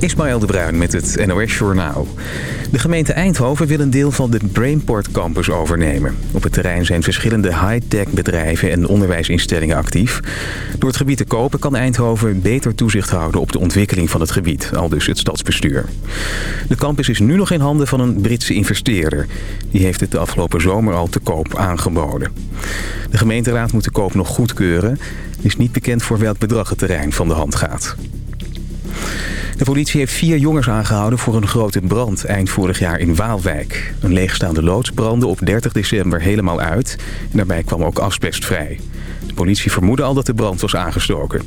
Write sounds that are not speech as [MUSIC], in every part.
Ismaël de Bruin met het NOS Journaal. De gemeente Eindhoven wil een deel van de Brainport Campus overnemen. Op het terrein zijn verschillende high-tech bedrijven en onderwijsinstellingen actief. Door het gebied te kopen kan Eindhoven beter toezicht houden op de ontwikkeling van het gebied, al dus het stadsbestuur. De campus is nu nog in handen van een Britse investeerder. Die heeft het de afgelopen zomer al te koop aangeboden. De gemeenteraad moet de koop nog goedkeuren. Het is niet bekend voor welk bedrag het terrein van de hand gaat. De politie heeft vier jongens aangehouden voor een grote brand eind vorig jaar in Waalwijk. Een leegstaande loods brandde op 30 december helemaal uit en daarbij kwam ook asbest vrij. De politie vermoedde al dat de brand was aangestoken.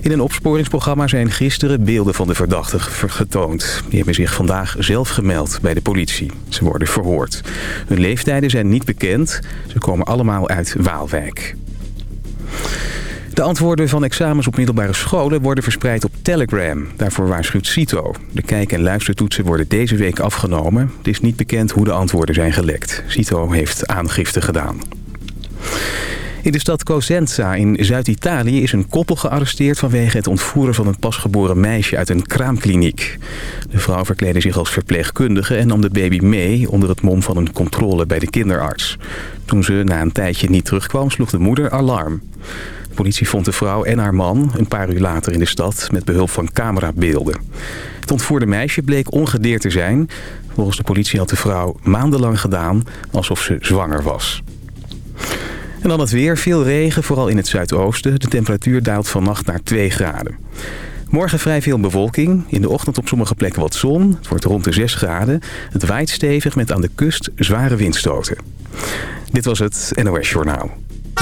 In een opsporingsprogramma zijn gisteren beelden van de verdachten getoond. Die hebben zich vandaag zelf gemeld bij de politie. Ze worden verhoord. Hun leeftijden zijn niet bekend. Ze komen allemaal uit Waalwijk. De antwoorden van examens op middelbare scholen worden verspreid op Telegram. Daarvoor waarschuwt CITO. De kijk- en luistertoetsen worden deze week afgenomen. Het is niet bekend hoe de antwoorden zijn gelekt. CITO heeft aangifte gedaan. In de stad Cosenza in Zuid-Italië is een koppel gearresteerd... vanwege het ontvoeren van een pasgeboren meisje uit een kraamkliniek. De vrouw verkleedde zich als verpleegkundige en nam de baby mee... onder het mom van een controle bij de kinderarts. Toen ze na een tijdje niet terugkwam, sloeg de moeder alarm politie vond de vrouw en haar man een paar uur later in de stad met behulp van camerabeelden. Het ontvoerde meisje bleek ongedeerd te zijn. Volgens de politie had de vrouw maandenlang gedaan alsof ze zwanger was. En dan het weer. Veel regen, vooral in het zuidoosten. De temperatuur daalt vannacht naar 2 graden. Morgen vrij veel bewolking. In de ochtend op sommige plekken wat zon. Het wordt rond de 6 graden. Het waait stevig met aan de kust zware windstoten. Dit was het NOS Journaal.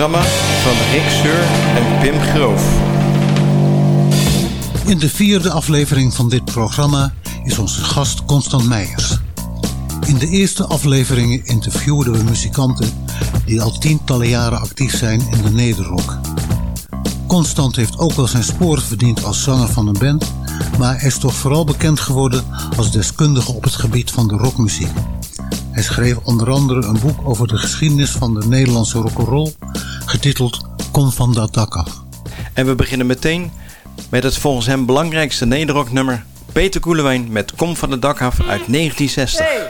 Programma van Rick Seur en Pim Groof. In de vierde aflevering van dit programma is onze gast Constant Meijers. In de eerste afleveringen interviewden we muzikanten die al tientallen jaren actief zijn in de nederrock. Constant heeft ook wel zijn sporen verdiend als zanger van een band, maar is toch vooral bekend geworden als deskundige op het gebied van de rockmuziek. Hij schreef onder andere een boek over de geschiedenis van de Nederlandse rock'n'roll, getiteld Kom van dat dak af. En we beginnen meteen met het volgens hem belangrijkste nederrocknummer Peter Koelewijn met Kom van de dak af uit 1960. Hey, hey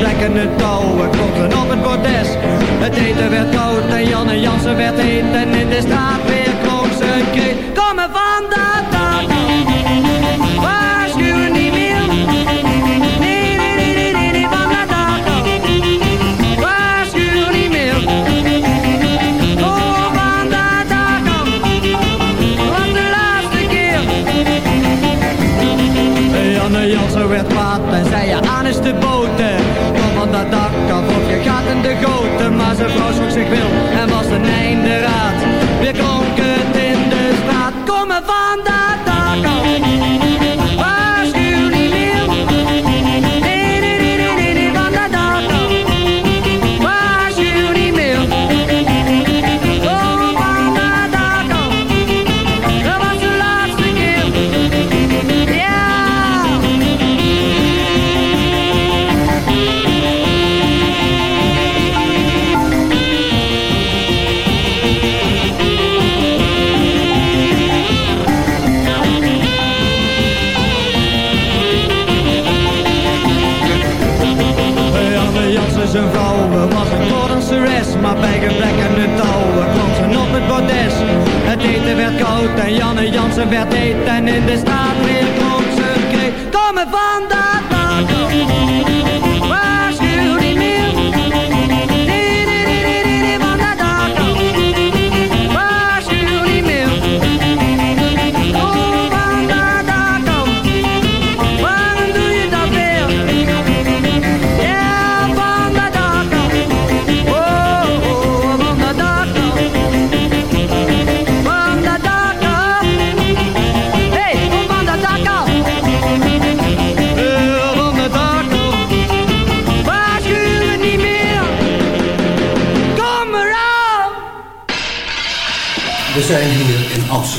aan het touwen ze op het bordes. Het eten werd koud en Janne Jansen werd heet en in de straat weer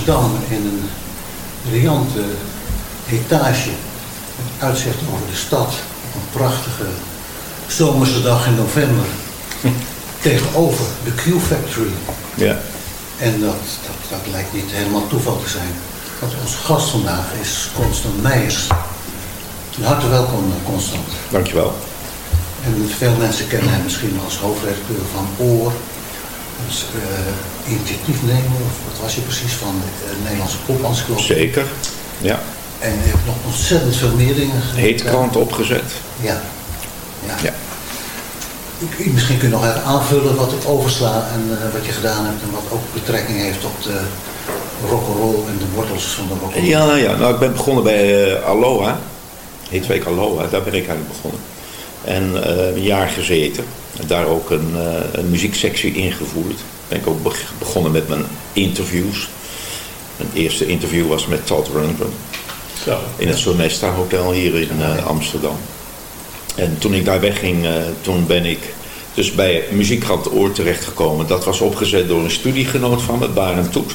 Amsterdam in een riante etage met uitzicht over de stad op een prachtige zomerse dag in november [LAUGHS] tegenover de Q Factory. Ja. En dat, dat, dat lijkt niet helemaal toeval te zijn. Want onze gast vandaag is Constant Meijers. Van harte welkom, eh, Constant. Dankjewel. En veel mensen kennen hem misschien als hoofdredacteur van Oor. Als eh initiatiefnemer, of wat was je precies, van de Nederlandse Popencyclopedie. Zeker. Ja. En hij heeft nog ontzettend veel meer dingen gedaan. Heet krant opgezet. Ja. ja. Ja. Ik- Misschien kun je nog even aanvullen wat ik oversla en eh, wat je gedaan hebt en wat ook betrekking heeft op de rock'n'roll en de wortels van de rock'n'roll. Ja, ja. Nou, ik ben begonnen bij eh, Aloha. Heetweek Aloha, daar ben ik eigenlijk begonnen. En eh, een jaar gezeten. En daar ook een, eh, een muzieksectie ingevoerd. Ben ik ook beg- begonnen met mijn interviews. Mijn eerste interview was met Todd Rundgren. Zo. in het Sonesta Hotel hier in eh, Amsterdam. En toen ik daar wegging, eh, toen ben ik dus bij Muziekkrant Oor terechtgekomen. Dat was opgezet door een studiegenoot van me, Barend Toet.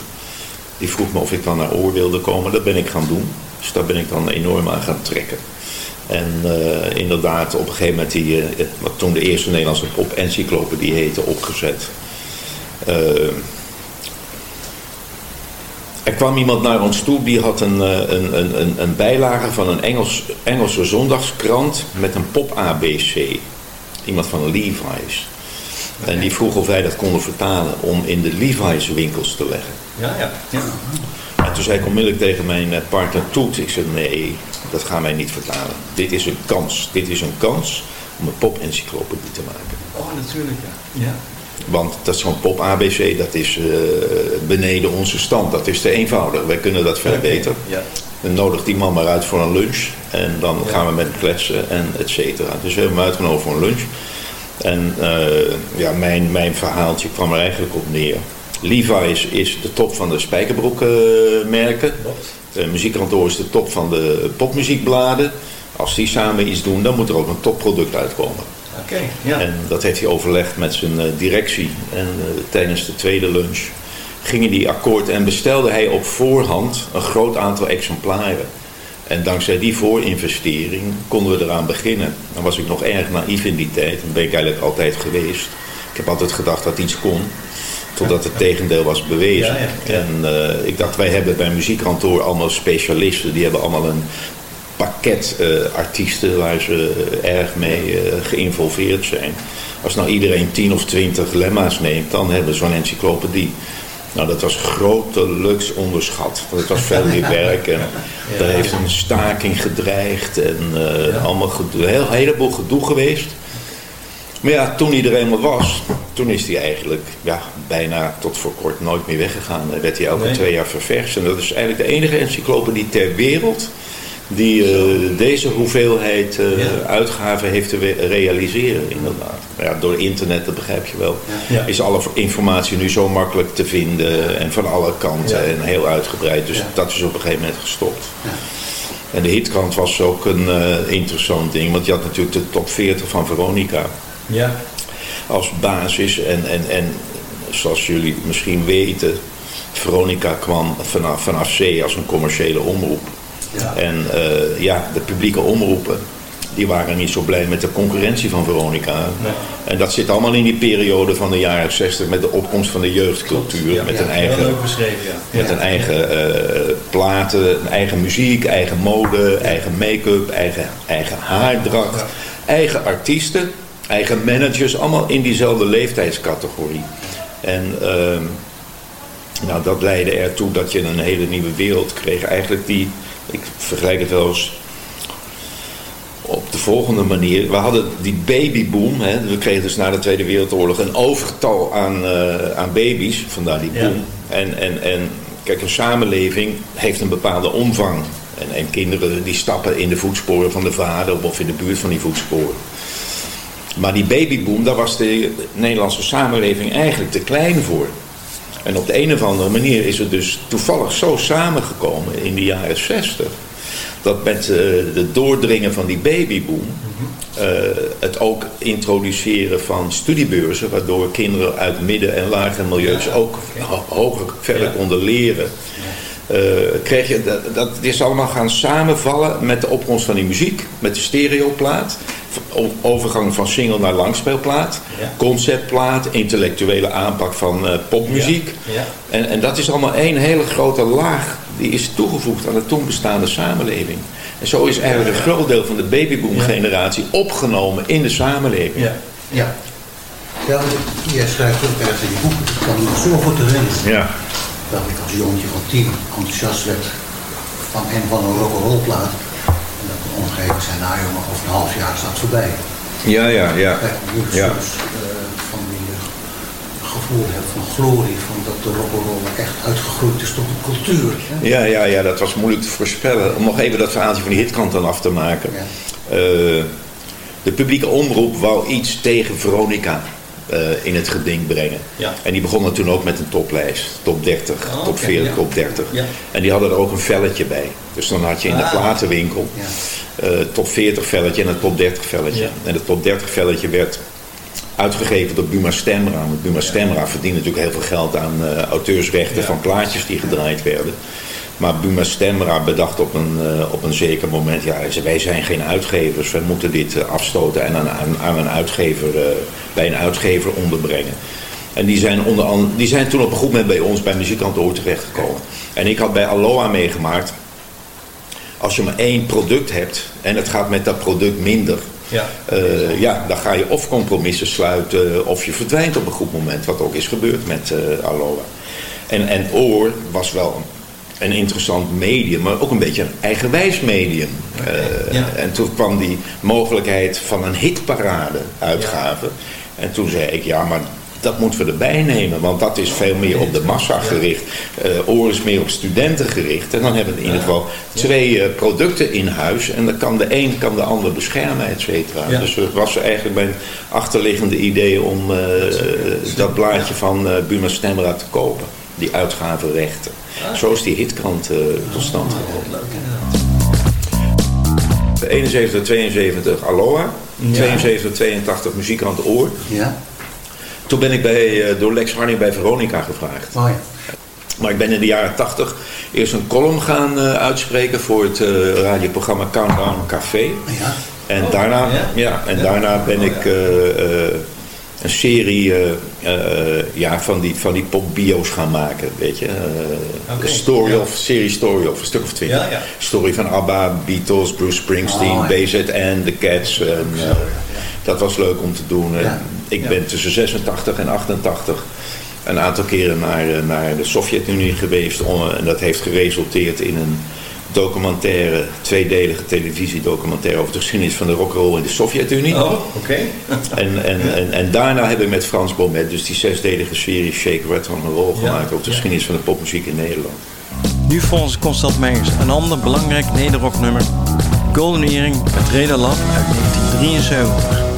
Die vroeg me of ik dan naar Oor wilde komen. Dat ben ik gaan doen. Dus daar ben ik dan enorm aan gaan trekken. En eh, inderdaad, op een gegeven moment, die, wat toen de eerste Nederlandse pop-encyclopedie heette, opgezet. Eh, er kwam iemand naar ons toe die had een, eh, een, een, een, een bijlage van een Engels, Engelse zondagskrant met een pop-ABC. Iemand van Levi's. En die vroeg of wij dat konden vertalen om in de Levi's winkels te leggen. Ja, ja. ja. En toen zei ik onmiddellijk tegen mijn eh, partner Toet, ik zei nee, dat gaan wij niet vertalen. Dit is een kans, dit is een kans om een pop-encyclopedie te maken. Oh, natuurlijk, ja. ja. Want dat is zo'n pop-ABC, dat is eh, beneden onze stand. Dat is te eenvoudig. Wij kunnen dat veel beter. Ja. Dan nodigt die man maar uit voor een lunch. En dan gaan we met hem kletsen en et cetera. Dus we hebben hem uitgenodigd voor een lunch. En eh, ja, mijn, mijn verhaaltje kwam er eigenlijk op neer. Levi's is de top van de spijkerbroekmerken. De muziekkantoor is de top van de popmuziekbladen. Als die samen iets doen, dan moet er ook een topproduct uitkomen. Oké, ja. En dat heeft hij overlegd met zijn eh, directie. En eh, tijdens de tweede lunch gingen die akkoord en bestelde hij op voorhand een groot aantal exemplaren. En dankzij die voorinvestering konden we eraan beginnen. Dan was ik nog erg naïef in die tijd. Dat ben ik eigenlijk altijd geweest. Ik heb altijd gedacht dat iets kon. Totdat het tegendeel was bewezen. Ja, ja, ja. En eh, ik dacht, wij hebben bij muziekkantoor allemaal specialisten. Die hebben allemaal een pakket eh, artiesten waar ze eh, erg mee eh, geïnvolveerd zijn. Als nou iedereen 10 of 20 lemma's neemt, dan hebben ze zo'n encyclopedie. Nou, dat was grotelijks onderschat. Want het was veel meer [LAUGHS] werk en er heeft een staking gedreigd en allemaal gedoe, een heel, heleboel gedoe geweest. Maar ja, toen hij er eenmaal was, toen is hij eigenlijk ja, bijna tot voor kort nooit meer weggegaan. Dan werd hij elke Nee. twee jaar ververst. En dat is eigenlijk de enige encyclopedie ter wereld die eh, deze hoeveelheid eh, Ja. uitgaven heeft te realiseren, inderdaad. Ja, door internet, dat begrijp je wel, Ja. is alle informatie nu zo makkelijk te vinden en van alle kanten en heel uitgebreid. Dus dat is op een gegeven moment gestopt. En de hitkrant was ook een eh, interessant ding, want je had natuurlijk de top 40 van Veronica Ja. als basis. En, en, en zoals jullie misschien weten, Veronica kwam vanaf, vanaf zee als een commerciële omroep. Ja. En eh, ja, de publieke omroepen, die waren niet zo blij met de concurrentie van Veronica. Nee. En dat zit allemaal in die periode van de jaren 60 met de opkomst van de jeugdcultuur. Ja, met ja, een eigen leuk ja. met een eigen eh, platen, een eigen muziek, eigen mode, eigen make-up, eigen, eigen haardracht, eigen artiesten, eigen managers, allemaal in diezelfde leeftijdscategorie. En ehm, nou, dat leidde ertoe dat je een hele nieuwe wereld kreeg. Eigenlijk die, vergelijk het wel eens op de volgende manier. We hadden die babyboom. Hè. We kregen dus na de Tweede Wereldoorlog een overtal aan, eh, aan baby's. Vandaar die Ja. boom. En, en, en kijk, een samenleving heeft een bepaalde omvang. En, en kinderen die stappen in de voetsporen van de vader of in de buurt van die voetsporen. Maar die babyboom, daar was de Nederlandse samenleving eigenlijk te klein voor. En op de een of andere manier is het dus toevallig zo samengekomen in de jaren 60. Dat met eh, de doordringen van die babyboom... eh, het ook introduceren van studiebeurzen... waardoor kinderen uit midden- en lage milieus ook ho- hoger verder konden leren... Eh, kreeg je, dat, dat is allemaal gaan samenvallen met de opkomst van die muziek, met de stereoplaat, overgang van single naar langspeelplaat, Ja. conceptplaat, intellectuele aanpak van eh, popmuziek. Ja. En, en dat is allemaal één hele grote laag die is toegevoegd aan de toen bestaande samenleving. En zo is eigenlijk een groot deel van de babyboom generatie opgenomen in de samenleving. Ja. Ja. Ja, jij schrijft ook ergens in je boek, ik kan me nog zo goed herinneren. Ja. dat ik als jongetje van tien enthousiast werd van een van een rock'n'roll plaat. En dat mijn omgeving zei, nou jongen, over een half jaar staat voorbij. Ja, ja, ja. Kijk, nu ik Ja. soms eh, van die eh, gevoel heb van glorie, van dat de rock'n'roll echt uitgegroeid is tot een cultuur. hè. Ja, ja, ja, dat was moeilijk te voorspellen. Om nog even dat verhaaltje van die hitkant dan af te maken. Ja. Eh, de publieke omroep wou iets tegen Veronica eh, in het geding brengen. Ja. En die begonnen toen ook met een toplijst. Top 30, Oh, top oké, 40, ja. top 30. Ja. En die hadden er ook een velletje bij. Dus dan had je in de Ah. platenwinkel eh, top 40 velletje en een top 30 velletje. En het top 30 velletje werd uitgegeven door Buma Stemra. Want Buma Stemra verdient natuurlijk heel veel geld aan eh, auteursrechten Ja. van plaatjes die gedraaid werden. Maar Buma Stemra bedacht op een, eh, op een zeker moment, ja, wij zijn geen uitgevers, wij moeten dit eh, afstoten en aan, aan, aan een uitgever, bij een uitgever onderbrengen. En die zijn, onder, die zijn toen op een goed moment bij ons, bij Muziekkantoor terechtgekomen. En ik had bij Aloha meegemaakt, als je maar één product hebt en het gaat met dat product minder, Ja. eh, ja, dan ga je of compromissen sluiten of je verdwijnt op een goed moment, wat ook is gebeurd met Aloha. En, en Oor was wel een interessant medium, maar ook een beetje een eigenwijs medium. Eh, Ja. En toen kwam die mogelijkheid van een hitparade uitgave. En toen zei ik, ja, maar dat moeten we erbij nemen, want dat is veel meer op de massa gericht. Eh Oor is meer op studenten gericht. En dan hebben we in ieder geval twee eh, producten in huis. En dan kan de een kan de ander beschermen, et cetera. Ja. Dus het was eigenlijk mijn achterliggende idee om eh, dat blaadje van Buma Stemra te kopen. Die uitgavenrechten. Zo is die hitkrant tot stand gekomen. 71, 72 Aloha. 72, 82 muziekkrant Oor. Ja? Toen ben ik bij, eh, door Lex Harding bij Veronica gevraagd. Oh ja. Maar ik ben in de jaren 80 eerst een column gaan eh, uitspreken voor het eh, radioprogramma Countdown Café. Ja. En, Oh, daarna, ja? ja? en Ja. daarna ben Oh, ik een serie ja, van die, van die popbio's gaan maken. Weet je? Story of, serie Story of, een stuk of twintig. Story van ABBA, Beatles, Bruce Springsteen, Oh. BZN, The Cats. En, dat was leuk om te doen. En. Ik Ja. ben tussen 86 en 88 een aantal keren naar, eh, naar de Sovjet-Unie geweest. om- En dat heeft geresulteerd in een documentaire, tweedelige televisiedocumentaire over de geschiedenis van de rock'n'roll in de Sovjet-Unie. Oh, oké. [LAUGHS] En, en, en, en daarna heb ik met Frans Bomet dus die zesdelige serie Shake, Rattle and Roll gemaakt over de ja. geschiedenis van de popmuziek in Nederland. Nu volgens Constant Meijers een ander belangrijk nederrocknummer. Golden Earring met Reda Lab uit 1973.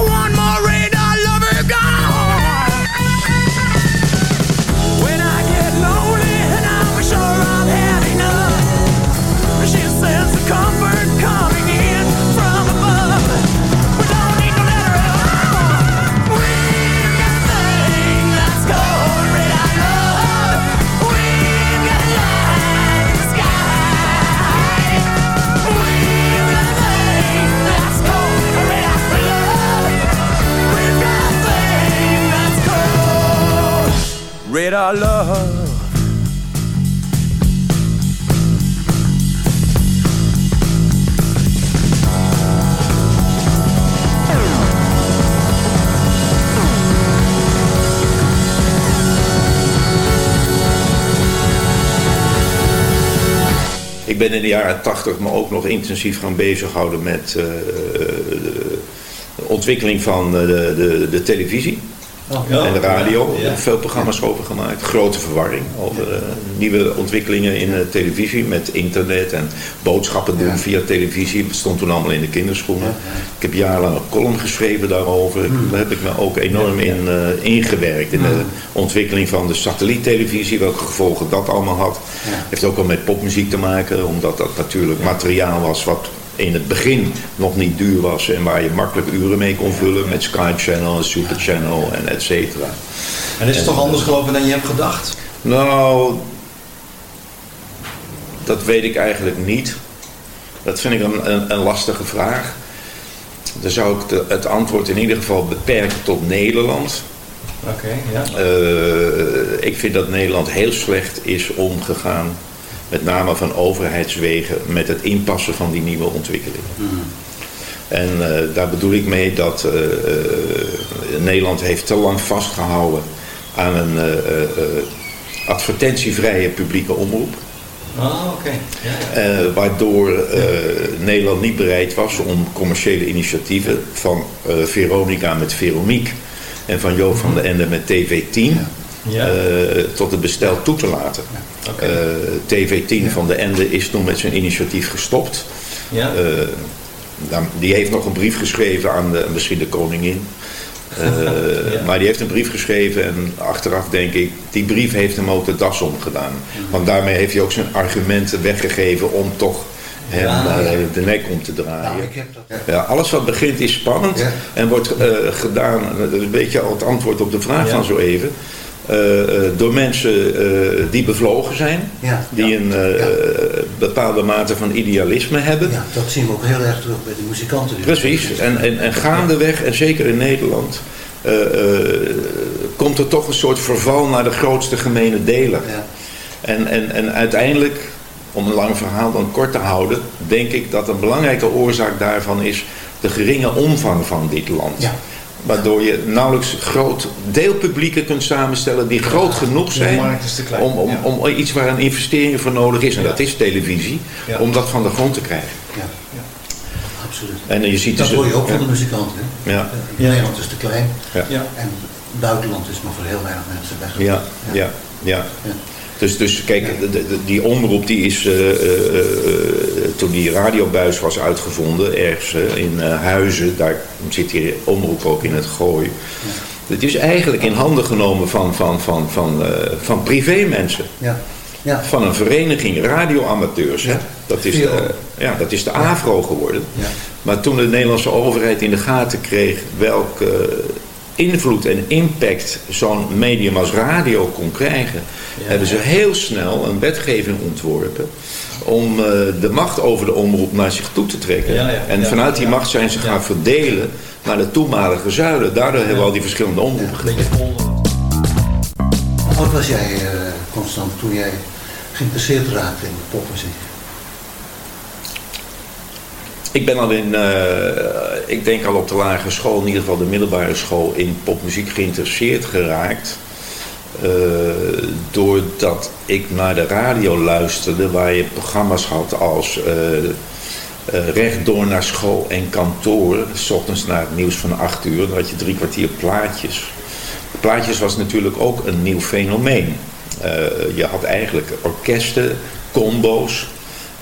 Oh, Ik ben in de jaren tachtig me ook nog intensief gaan bezighouden met eh, de ontwikkeling van eh, de, de, de televisie. En de radio. Veel programma's over gemaakt. Grote verwarring over eh, nieuwe ontwikkelingen in de televisie met internet en boodschappen doen via televisie. Het stond toen allemaal in de kinderschoenen. Ik heb jarenlang een column geschreven daarover. Hmm. Daar heb ik me ook enorm in eh, ingewerkt. In de ontwikkeling van de satelliettelevisie, welke gevolgen dat allemaal had. Heeft ook wel met popmuziek te maken, omdat dat natuurlijk materiaal was wat in het begin nog niet duur was en waar je makkelijk uren mee kon vullen met Sky Channel en Super Channel en et cetera. En is het toch anders gelopen dan je hebt gedacht? Nou, dat weet ik eigenlijk niet. Dat vind ik een, een, een lastige vraag. Dan zou ik de- het antwoord in ieder geval beperken tot Nederland. Oké, ja. Eh, ik vind dat Nederland heel slecht is omgegaan, met name van overheidswegen, met het inpassen van die nieuwe ontwikkelingen. En eh, daar bedoel ik mee dat eh, eh, Nederland heeft te lang vastgehouden aan een advertentievrije publieke omroep. Ah, oké. Ja, ja. Waardoor Nederland niet bereid was om commerciële initiatieven van Veronica met Veronique en van Joop van den Ende met TV10 Ja. Eh, tot het bestel toe te laten. Eh, TV10 van de Ende is toen met zijn initiatief gestopt. Ja. Eh, nou, die heeft nog een brief geschreven aan de, misschien de koningin. Eh, [LAUGHS] Ja. Maar die heeft een brief geschreven en achteraf denk ik, die brief heeft hem ook de das omgedaan. Want daarmee heeft hij ook zijn argumenten weggegeven om toch hem Ja, ja. de nek om te draaien. Nou, ik heb dat. Ja, alles wat begint is spannend Ja. en wordt eh, gedaan, dat is een beetje al het antwoord op de vraag Ja. van zo even, door mensen eh, die bevlogen zijn, Ja. die een eh, bepaalde mate van idealisme hebben. Ja, dat zien we ook heel erg terug bij de muzikanten. die- Precies, en, en, en gaandeweg, en zeker in Nederland, eh, eh, komt er toch een soort verval naar de grootste gemene deler. Ja. En, en, en uiteindelijk, om een lang verhaal dan kort te houden, denk ik dat een belangrijke oorzaak daarvan is de geringe omvang van dit land. Ja. Waardoor je nauwelijks groot deelpublieken kunt samenstellen die groot genoeg zijn om, om, om iets waar een investering voor nodig is, en dat is televisie, om dat van de grond te krijgen. Ja, absoluut. En je ziet Dat dus hoor je ook van de muzikanten. Hè? Ja. Nederland is te klein en buitenland is maar voor heel weinig mensen weg. Ja, ja, ja. Ja. Dus, dus kijk, de- de- die omroep die is, eh, eh, eh, toen die radiobuis was uitgevonden, ergens in Huizen, daar zit die omroep ook in het gooi. Het is eigenlijk in handen genomen van, van, van, van, van privémensen. Ja. Ja. Van een vereniging radioamateurs. Hè? Dat, is de, ja, dat is de AVRO geworden. Ja. Maar toen de Nederlandse overheid in de gaten kreeg welke invloed en impact zo'n medium als radio kon krijgen, hebben ze heel snel een wetgeving ontworpen om eh, de macht over de omroep naar zich toe te trekken. Ja, ja, en ja, vanuit die ja. macht zijn ze gaan verdelen naar de toenmalige zuilen. Daardoor hebben we al die verschillende omroepen gekregen. Oud was jij, eh, Constant, toen jij geïnteresseerd raakte in de popmuziek? Ik ben al in, eh, ik denk al op de lagere school, in ieder geval de middelbare school, in popmuziek geïnteresseerd geraakt. Eh, doordat ik naar de radio luisterde, waar je programma's had als eh, eh, rechtdoor naar school en kantoor. S ochtends naar het nieuws van 8 uur, dan had je drie kwartier plaatjes. Plaatjes was natuurlijk ook een nieuw fenomeen. Je had eigenlijk orkesten, combo's.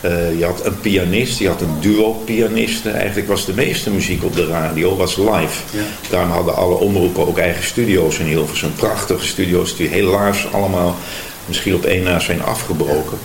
Eh, je had een pianist, je had een duo pianisten. Eigenlijk was de meeste muziek op de radio was live. Ja. Daarom hadden alle omroepen ook eigen studio's in Hilversum. Prachtige studio's die helaas allemaal misschien op één na zijn afgebroken.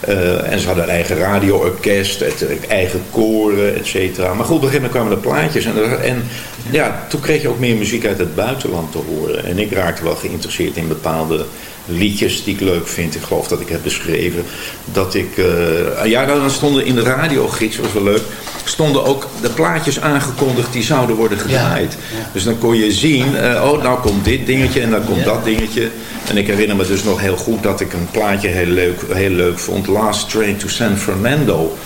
Eh, en ze hadden een eigen radioorkest, eigen koren, et cetera. Maar goed, op een gegeven moment kwamen de plaatjes. En, er- en ja, toen kreeg je ook meer muziek uit het buitenland te horen. En ik raakte wel geïnteresseerd in bepaalde liedjes die ik leuk vind. Ik geloof dat ik heb beschreven dat ik... eh, ja, dan stonden in de radiogids, was wel leuk... stonden ook de plaatjes aangekondigd die zouden worden gedraaid. ja. Dus dan kon je zien, eh, oh, nou komt dit dingetje en dan komt dat dingetje. En ik herinner me dus nog heel goed dat ik een plaatje heel leuk, heel leuk vond. Last Train to San Fernando.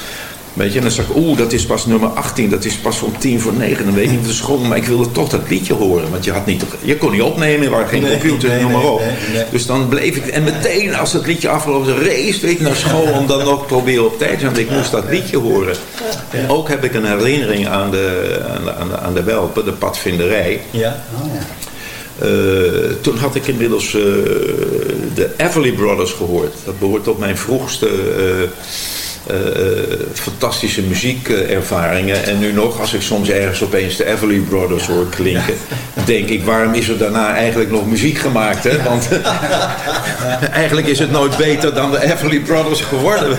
Weet je, en dan zag ik, oeh, dat is pas nummer 18, dat is pas om tien voor negen. Dan weet ik niet de school, maar ik wilde toch dat liedje horen. Want je, had niet, je kon niet opnemen, er waren geen Nee, computers, nee, noem maar op. nee. Dus dan bleef ik, en meteen als het liedje afgelopen race weet ik naar school om dan nog proberen op tijd te zijn. Want ik moest dat liedje horen. En ook heb ik een herinnering aan de, aan de, aan de, aan de Welpen, de padvinderij. Ja. Oh ja. Eh, toen had ik inmiddels eh, de Everly Brothers gehoord. Dat behoort tot mijn vroegste eh, eh, fantastische muziekervaringen. En nu nog, als ik soms ergens opeens de Everly Brothers hoor klinken, denk ik, waarom is er daarna eigenlijk nog muziek gemaakt? Hè? Want [LAUGHS] eigenlijk is het nooit beter dan de Everly Brothers geworden.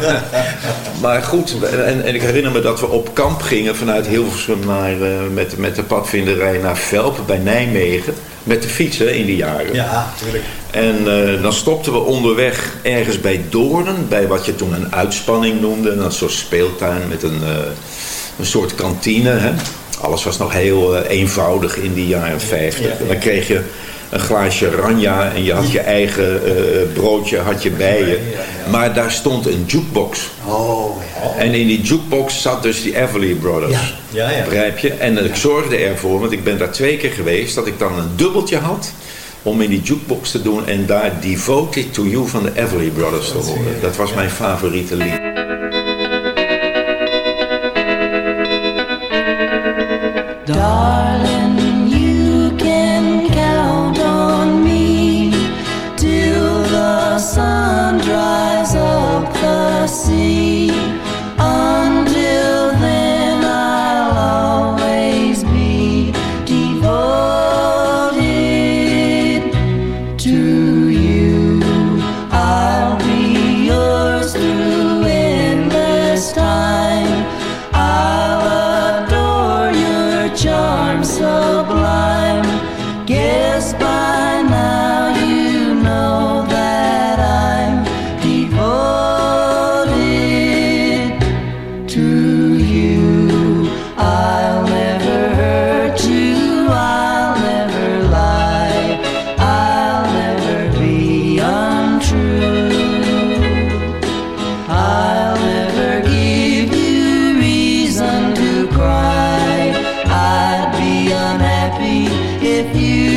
maar goed, en, en ik herinner me dat we op kamp gingen vanuit Hilversum naar, eh, met, met de padvinderij naar Velpen bij Nijmegen. Met de fiets hè, in die jaren. Ja, tuurlijk. En eh, dan stopten we onderweg ergens bij Doornen, bij wat je toen een uitspanning noemde. Een soort speeltuin met een, eh, een soort kantine. Hè. Alles was nog heel eh, eenvoudig in die jaren 50. Ja, En dan kreeg je een glaasje ranja en je had je eigen broodje had je bij je. Maar daar stond een jukebox. Oh En in die jukebox zat dus die Everly Brothers. Ja, ja. Begrijp je? En ik zorgde ervoor, want ik ben daar twee keer geweest, dat ik dan een dubbeltje had om in die jukebox te doen en daar Devoted to You van de Everly Brothers te horen. Dat was mijn favoriete lied. You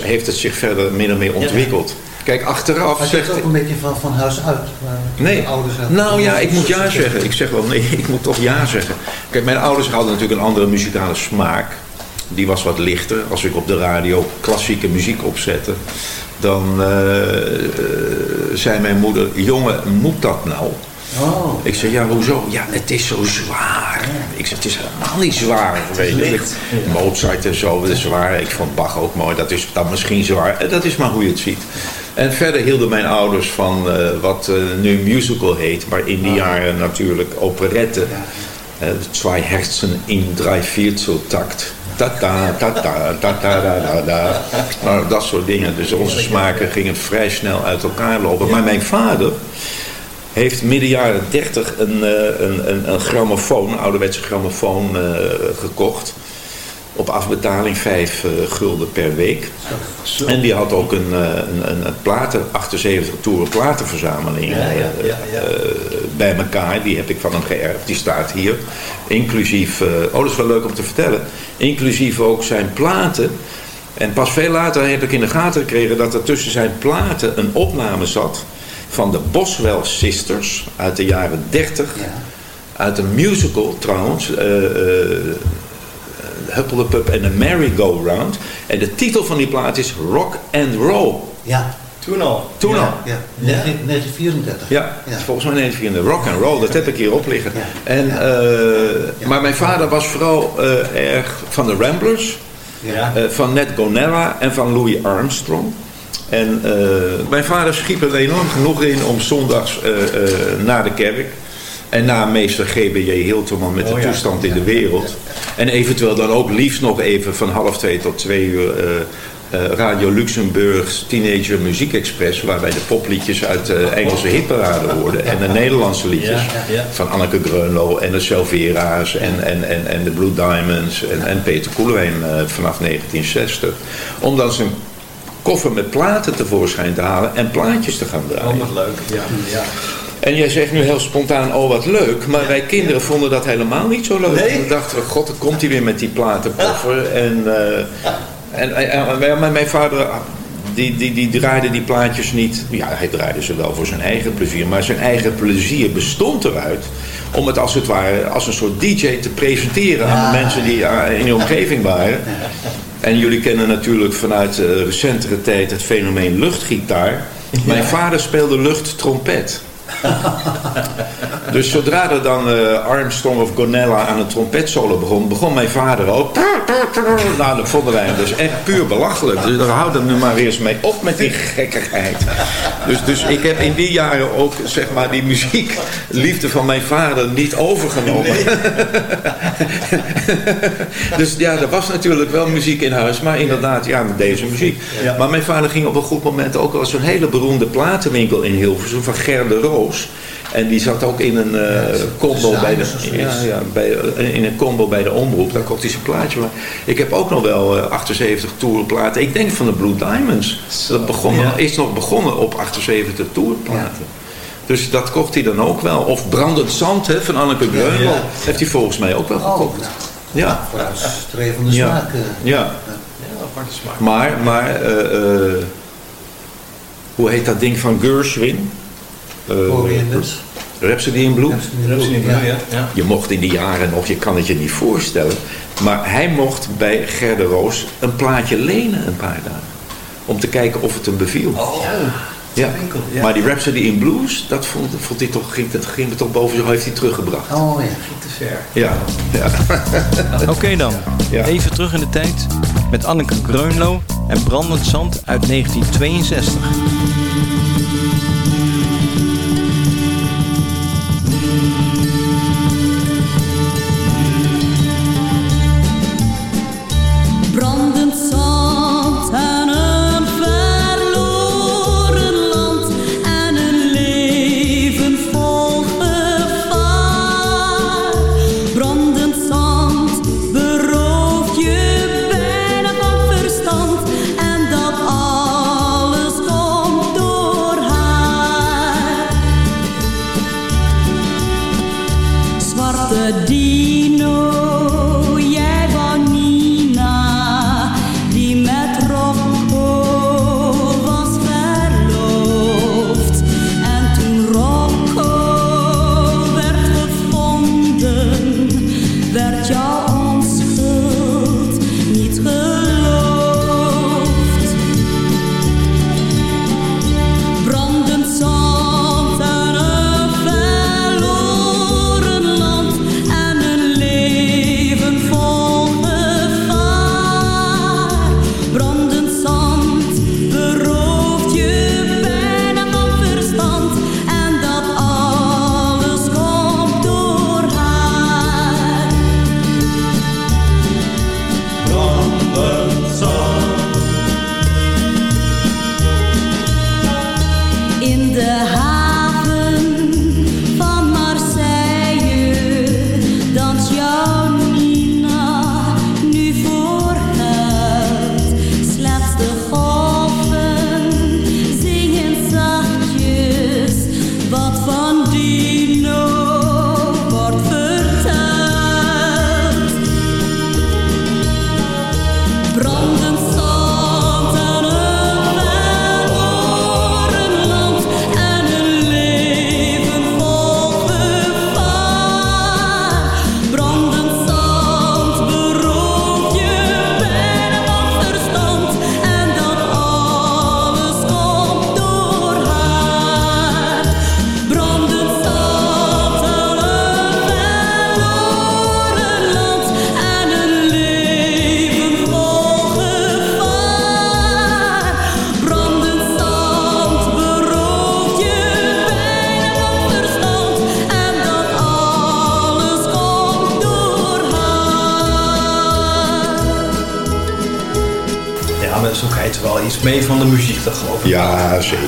heeft het zich verder min of meer ontwikkeld. Kijk, achteraf Maar zegt... het ook een beetje van, van huis uit. Nee, ouders nou ja, ik moet ja zeggen. Ik zeg wel nee, [LAUGHS] ik moet toch ja zeggen. Kijk, mijn ouders hadden natuurlijk een andere muzikale smaak. Die was wat lichter. Als ik op de radio klassieke muziek opzette, dan eh, eh, zei mijn moeder: Jongen, moet dat nou? Oh. Ik zeg, ja, hoezo? Ja, het is zo zwaar. Ik zeg, het is helemaal niet zwaar. Weet je. Mozart en zo, dat is zwaar. Ik vond Bach ook mooi, dat is dan misschien zwaar. Eh, Dat is maar hoe je het ziet. En verder hielden mijn ouders van eh, wat eh, nu musical heet, maar in die jaren natuurlijk operette. Eh, Zwei Herzen in drei Vierteltakt. Ta-ta, ta-ta, ta-ta. Nou, dat soort dingen. Dus onze smaken gingen vrij snel uit elkaar lopen. Maar mijn vader heeft midden jaren 30 een, eh, een, een, een grammofoon, een ouderwetse grammofoon eh, gekocht. Op afbetaling 5 gulden per week. En die had ook een, eh, een, een, een platen, 78 toeren platenverzameling Ja, ja, eh, ja, ja. eh, bij elkaar. Die heb ik van hem geërfd. Die staat hier. Inclusief, eh, oh dat is wel leuk om te vertellen. Inclusief ook zijn platen. En pas veel later heb ik in de gaten gekregen dat er tussen zijn platen een opname zat van de Boswell Sisters uit de jaren 30. Uit een musical trouwens. eh eh, Huppel de Pup en de Merry-Go-Round. En de titel van die plaat is Rock and Roll. Ja. Toen al. Toen ja, al. Ja, 1934. Ja, volgens mij 1934. Rock and roll, dat heb ik hier op liggen. En, eh, Maar mijn vader was vooral eh, erg van de Ramblers, Ja. eh, van Ned Gonella en van Louis Armstrong. En eh, mijn vader schiep er enorm genoeg in om zondags eh, eh, naar de kerk. En na meester G.B.J. Hilterman met de Oh ja. toestand in de wereld. En eventueel dan ook liefst nog even van half twee tot twee uur Radio Luxemburgs Teenager Muziek Express. Waarbij de popliedjes uit de Engelse hitparade hoorden. En de Nederlandse liedjes. Van Anneke Greunlo en de Selvera's en, en, en, en de Blue Diamonds en, en Peter Koelewijn vanaf 1960. Om dan zijn koffer met platen tevoorschijn te halen en plaatjes te gaan draaien. Oh, wat leuk. Ja, ja. En jij zegt nu heel spontaan, oh wat leuk. Maar wij kinderen vonden dat helemaal niet zo leuk. Nee? We dachten we, god, dan komt hij weer met die platenkoffer. En, eh, en, en, en mijn- mijn vader, die, die, die draaide die plaatjes niet. Ja, hij draaide ze wel voor zijn eigen plezier. Maar zijn eigen plezier bestond eruit om het als het ware als een soort DJ te presenteren aan de mensen die eh, in je omgeving waren. [LAUGHS] En jullie kennen natuurlijk vanuit eh, recentere tijd het fenomeen luchtgitaar. Mijn vader speelde luchttrompet. [LAUGHS] Dus zodra er dan eh, Armstrong of Gonella aan een trompetsolo begon, begon mijn vader ook. Nou, dat vonden wij hem dus echt puur belachelijk. Dus daar houden we nu maar weer eens mee op met die gekkigheid. Dus, dus ik heb in die jaren ook, zeg maar, die muziekliefde van mijn vader niet overgenomen. [LAUGHS] dus ja, er was natuurlijk wel muziek in huis, maar inderdaad, ja, met deze muziek. Maar mijn vader ging op een goed moment ook al zo'n hele beroemde platenwinkel in Hilversum van Ger de Roos. En die zat ook in een eh, combo bij de, ja, ja, bij, eh, in een combo bij de omroep. Daar kocht hij zijn plaatje. Maar ik heb ook nog wel eh, 78 tourplaten. Ik denk van de Blue Diamonds. Dat begon, is nog begonnen op 78 tourplaten. Dus dat kocht hij dan ook wel. Of Brandend Zand hè, van Anneke Greunel. ja. Heeft hij volgens mij ook wel gekocht. Ja. Ja. smaak. eh. Ja. aparte smaak. Maar, maar eh, eh, hoe heet dat ding van Gershwin? Eh, Orientals. Rhapsody in Blue. Rhapsody in Blue, ja. ja. Je mocht in die jaren nog, je kan het je niet voorstellen. Maar hij mocht bij Gerda Roos een plaatje lenen een paar dagen. Om te kijken of het hem beviel. Oh, ja. winkel, ja. Maar die Rhapsody in Blues, dat vond, vond hij toch, ging, dat ging er toch boven zich, heeft hij teruggebracht. Oh ja. te ver. Ja, ja. [LAUGHS] Oké dan, Ja. even terug in de tijd met Anneke Greunlo en Brandend Zand uit 1962.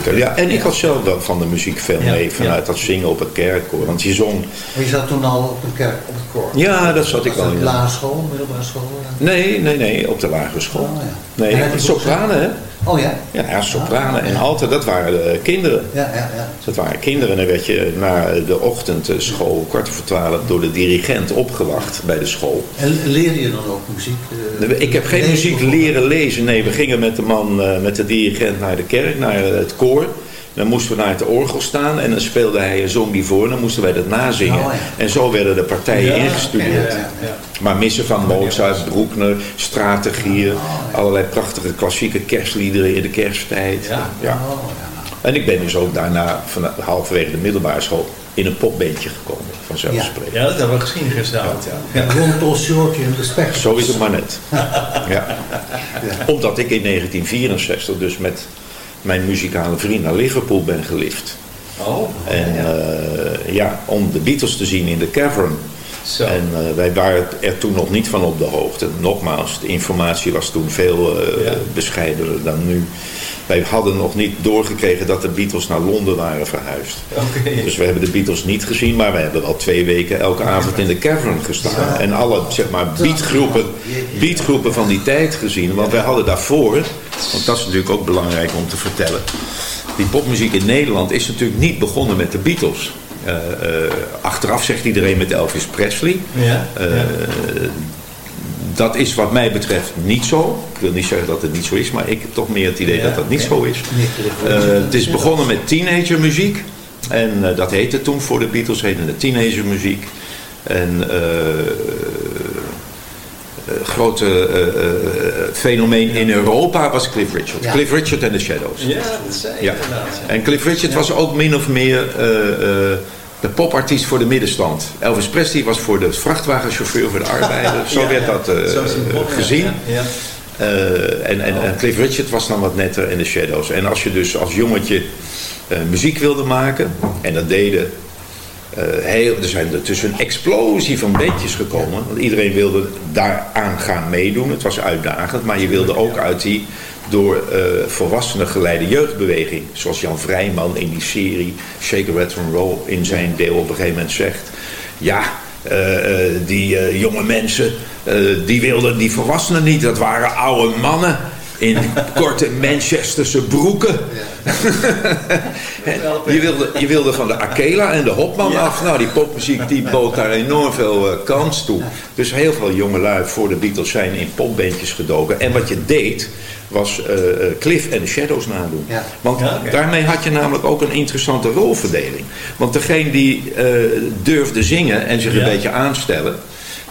Zeker. Ja, en ik had zelf wel van de muziek veel Ja, mee, vanuit ja. dat zingen op het kerkkoor. Want je zong... Maar je zat toen al op een kerk, op het koor. Ja, dat zat ik wel dat in. lagere school, middelbare school? ja? Nee, nee, nee, op de lagere school. Oh, ja. Nee, sopranen, hè? Oh ja? Ja, ja sopranen. En altijd, dat waren de kinderen. Ja, ja, ja. Dat waren kinderen. En dan werd je na de ochtendschool, kwart over twaalf, door de dirigent opgewacht bij de school. En leer je dan ook muziek? Eh, Ik heb geen muziek leren lezen. Nee, we gingen met de man, eh, met de dirigent naar de kerk, naar het koor. Dan moesten we naar het orgel staan en dan speelde hij een zong die voor. En dan moesten wij dat nazingen. Oh, ja. En zo werden de partijen ingestudeerd. Ja, ja, ja. Maar missen van Mozart, Broekner, strategieën. Oh, Allerlei prachtige klassieke kerstliederen in de kersttijd. Ja. Oh, ja. En ik ben dus ook daarna, van, halverwege de middelbare school, in een popbandje gekomen, Ja, dat hebben we gezien gisteravond, ja. ja. Ron Paul Shorty en de Spectacles. Zo is het maar net. Ja. Omdat ik in 1964 dus met mijn muzikale vriend naar Liverpool ben gelift. Oh, En eh, ja, om de Beatles te zien in de Cavern. Zo. En eh, wij waren er toen nog niet van op de hoogte. Nogmaals, de informatie was toen veel eh, Ja. bescheidener dan nu. Wij hadden nog niet doorgekregen dat de Beatles naar Londen waren verhuisd. Dus we hebben de Beatles niet gezien, maar we hebben al twee weken elke avond in de Cavern gestaan. En alle zeg maar, beatgroepen, beatgroepen van die tijd gezien. Want wij hadden daarvoor, want dat is natuurlijk ook belangrijk om te vertellen. Die popmuziek in Nederland is natuurlijk niet begonnen met de Beatles. Eh, eh, achteraf zegt iedereen met Elvis Presley. Ja, Eh, ja. Dat is wat mij betreft niet zo. Ik wil niet zeggen dat het niet zo is, maar ik heb toch meer het idee Ja, dat dat niet zo is. Het is begonnen met teenagermuziek. En dat heette toen voor de Beatles, heette het teenagermuziek. En grote eh, eh, fenomeen in Europa was Cliff Richard. Cliff Richard en de Shadows. Ja, dat zei Ja. inderdaad. En Cliff Richard was ook min of meer eh, eh, de popartiest voor de middenstand. Elvis Presley was voor de vrachtwagenchauffeur, voor de arbeider. [LAUGHS] Zo werd dat eh, gezien. Eh, en, en, en Cliff Richard was dan wat netter in de Shadows. En als je dus als jongetje eh, muziek wilde maken, en dat deden eh, heel, er zijn er tussen een explosie van bandjes gekomen. Want iedereen wilde daaraan gaan meedoen. Het was uitdagend, maar je wilde ook uit die door eh, volwassenen geleide jeugdbeweging. Zoals Jan Vrijman in die serie Shake, Red and Roll in zijn deel op een gegeven moment zegt. Ja, eh, eh, die eh, jonge mensen, eh, die wilden die volwassenen niet. Dat waren oude mannen in korte Manchesterse broeken. [LAUGHS] je, wilde, je wilde van de Akela en de Hopman af. Nou, die popmuziek die bood daar enorm veel eh, kans toe. Dus heel veel jongelui voor de Beatles zijn in popbandjes gedoken. En wat je deed, was eh, eh, Cliff en de Shadows nadoen. Ja. Want Ja, daarmee had je namelijk ook een interessante rolverdeling. Want degene die durfde zingen en zich een beetje aanstellen...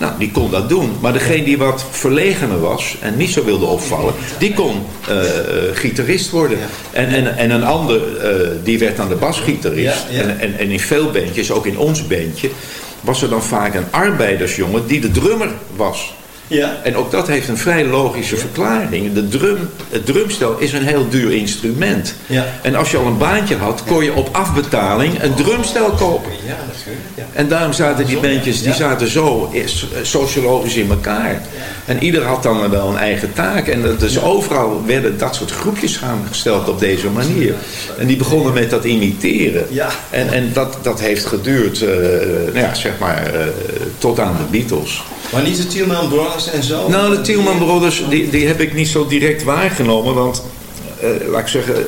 Nou, die kon dat doen. Maar degene die wat verlegener was en niet zo wilde opvallen, die kon eh, eh, gitarist worden. En, en, en een ander, eh, die werd dan de basgitarist. En, en, en in veel bandjes, ook in ons bandje, was er dan vaak een arbeidersjongen die de drummer was. Ja. En ook dat heeft een vrij logische verklaring. De drum, het drumstel is een heel duur instrument. Ja. En als je al een baantje had, kon je op afbetaling een drumstel kopen. Ja. Ja. En daarom zaten die bandjes, die zaten zo eh, sociologisch in elkaar. En ieder had dan wel een eigen taak. En dat- dus overal werden dat soort groepjes samengesteld op deze manier. En die begonnen met dat imiteren. En, en dat, dat heeft geduurd, eh, nou ja, zeg maar, eh, tot aan de Beatles. Maar niet de Tielman Brothers en zo? Nou, de Tielman Brothers, die, die heb ik niet zo direct waargenomen. Want, eh, laat ik zeggen,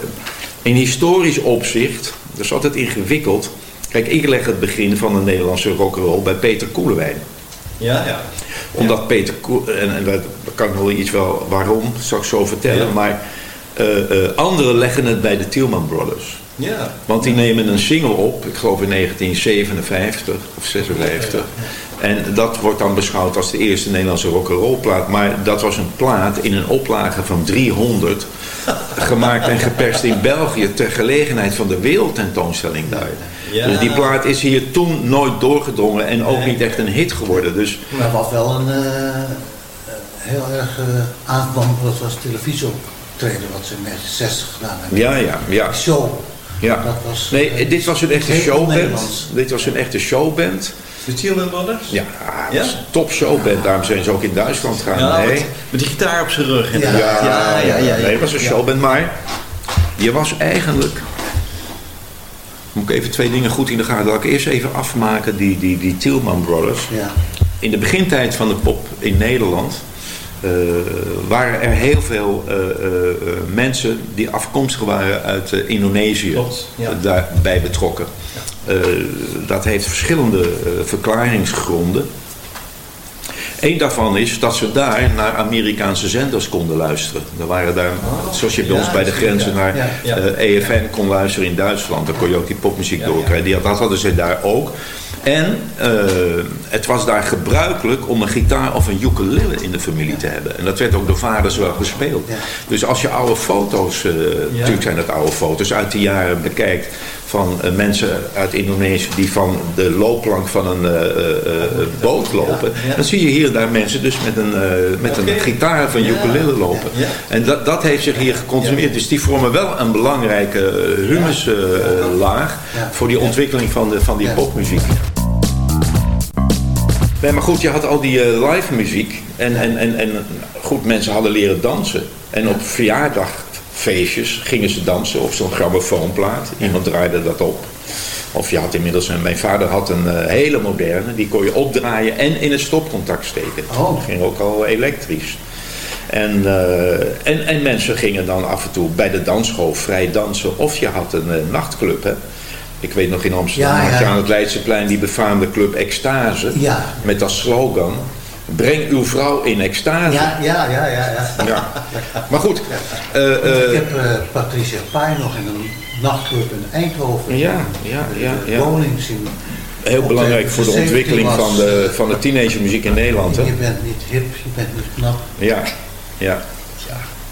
in historisch opzicht, dat is altijd ingewikkeld. Kijk, ik leg het begin van de Nederlandse rock'n'roll bij Peter Koelewijn. Ja, ja. Omdat Peter Koel, en, en dat kan ik nog wel iets wel waarom, zal ik zo vertellen. Ja. Maar eh, eh, anderen leggen het bij de Tielman Brothers. Ja. Want die nemen een single op, ik geloof in 1957 of 56. En dat wordt dan beschouwd als de eerste Nederlandse rock'n'roll plaat. Maar dat was een plaat in een oplage van 300. Gemaakt en geperst in België ter gelegenheid van de wereldtentoonstelling daar. Ja. Dus die plaat is hier toen nooit doorgedrongen en ook Nee. niet echt een hit geworden. Dus Maar wat wel een eh, eh, heel erg eh, aankwam, dat was televisieoptreden wat ze in 1960 gedaan hebben. ja, ja, ja. Show. ja. Dat was, Nee, dit was een echte showband. Dit was een echte showband. De Tielman Brothers? Ja, Ja? dat is een top showband. Daarom zijn ze ook in Duitsland gaan. Ja, nee. met, met die gitaar op zijn rug. Ja, ja, ja. ja, Nee, het was een showband, maar je was eigenlijk... Moet ik even twee dingen goed in de gaten. Laat ik eerst even afmaken die, die, die Tielman Brothers. Ja. In de begintijd van de pop in Nederland... eh, waren er heel veel eh, eh, mensen die afkomstig waren uit Indonesië Klopt, ja. daarbij betrokken. Dat heeft verschillende verklaringsgronden. Eén daarvan is dat ze daar naar Amerikaanse zenders konden luisteren. Er waren daar, zoals je bij ja, ons bij de grenzen ja. naar Ja, EFN kon luisteren in Duitsland. Dan kon je ook die popmuziek doorkrijgen. Die, dat hadden ze daar ook. En eh, het was daar gebruikelijk om een gitaar of een ukulele in de familie te hebben. En dat werd ook door vaders wel gespeeld. Dus als je oude foto's, eh, natuurlijk zijn dat oude foto's, uit die jaren bekijkt van eh, mensen uit Indonesië die van de loopplank van een boot lopen. Dan zie je hier en daar mensen dus met een, met een gitaar of een ukulele lopen. En dat, dat heeft zich hier geconsumeerd. Dus die vormen wel een belangrijke humuslaag voor die ontwikkeling van, de, van die popmuziek. Nee, maar goed, je had al die eh, live muziek. En, en, en, en goed, mensen hadden leren dansen. En op verjaardagfeestjes gingen ze dansen op zo'n grammofoonplaat. Iemand draaide dat op. Of je had inmiddels, een, mijn vader had een eh, hele moderne, die kon je opdraaien en in een stopcontact steken. Dat ging ook al elektrisch. En, eh, en, en mensen gingen dan af en toe bij de dansschool vrij dansen. Of je had een nachtclub, hè. Ik weet nog in Amsterdam Ja, ja. had je aan het Leidseplein die befaamde club Extase. Ja. Met als slogan, breng uw vrouw in extase. Ja, ja, ja, ja. ja. Ja. Maar goed, eh, eh, ik heb eh, Patricia Pai nog in een nachtclub in Eindhoven. Ja, ja, ja, ja. Woning zien. heel Op belangrijk voor de 17 ontwikkeling was, van de, van de teenagermuziek in Nederland. Hè? Je bent niet hip, je bent niet knap. Ja, ja.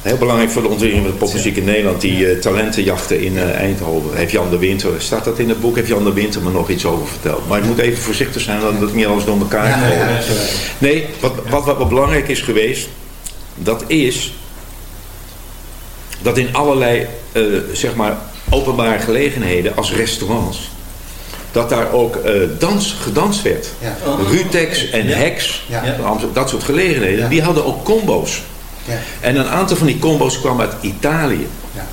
Heel belangrijk voor de ontwikkeling van de popmuziek in Nederland. Die eh, talentenjachten in eh, Eindhoven. Heeft Jan de Winter, staat dat in het boek? Heeft Jan de Winter me nog iets over verteld? Maar je moet even voorzichtig zijn dat het niet alles door elkaar Ja, ja. Nee, wat, wat, wat belangrijk is geweest, dat is dat in allerlei eh, zeg maar openbare gelegenheden als restaurants, dat daar ook dans gedanst werd. Ja. Rutex en Ja. Hex, Ja. Dat soort gelegenheden, die hadden ook combo's. Ja. En een aantal van die combo's kwam uit Italië. Ja.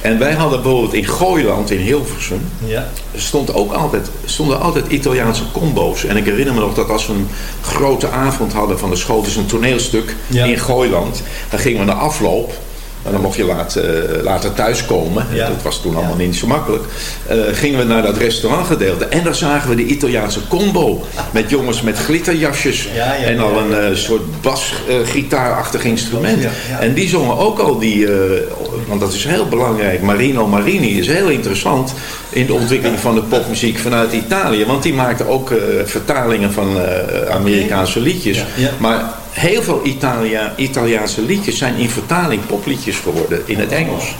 En wij hadden bijvoorbeeld in Gooiland in Hilversum, Ja. stond ook altijd, stonden altijd Italiaanse combo's. En ik herinner me nog dat als we een grote avond hadden van de school, dus een toneelstuk Ja. in Gooiland, dan gingen we naar afloop. En dan mocht je laat, eh, later thuiskomen. Ja. Dat was toen allemaal niet zo makkelijk. Eh, gingen we naar dat restaurantgedeelte. En daar zagen we de Italiaanse combo. Met jongens met glitterjasjes. Ja, ja, en al een eh, soort basgitaarachtig instrument. En die zongen ook al die... want dat is heel belangrijk. Marino Marini is heel interessant in de ontwikkeling van de popmuziek vanuit Italië. Want die maakte ook vertalingen van Amerikaanse liedjes. Ja, ja. Maar heel veel Italia, Italiaanse liedjes zijn in vertaling popliedjes geworden in het Engels.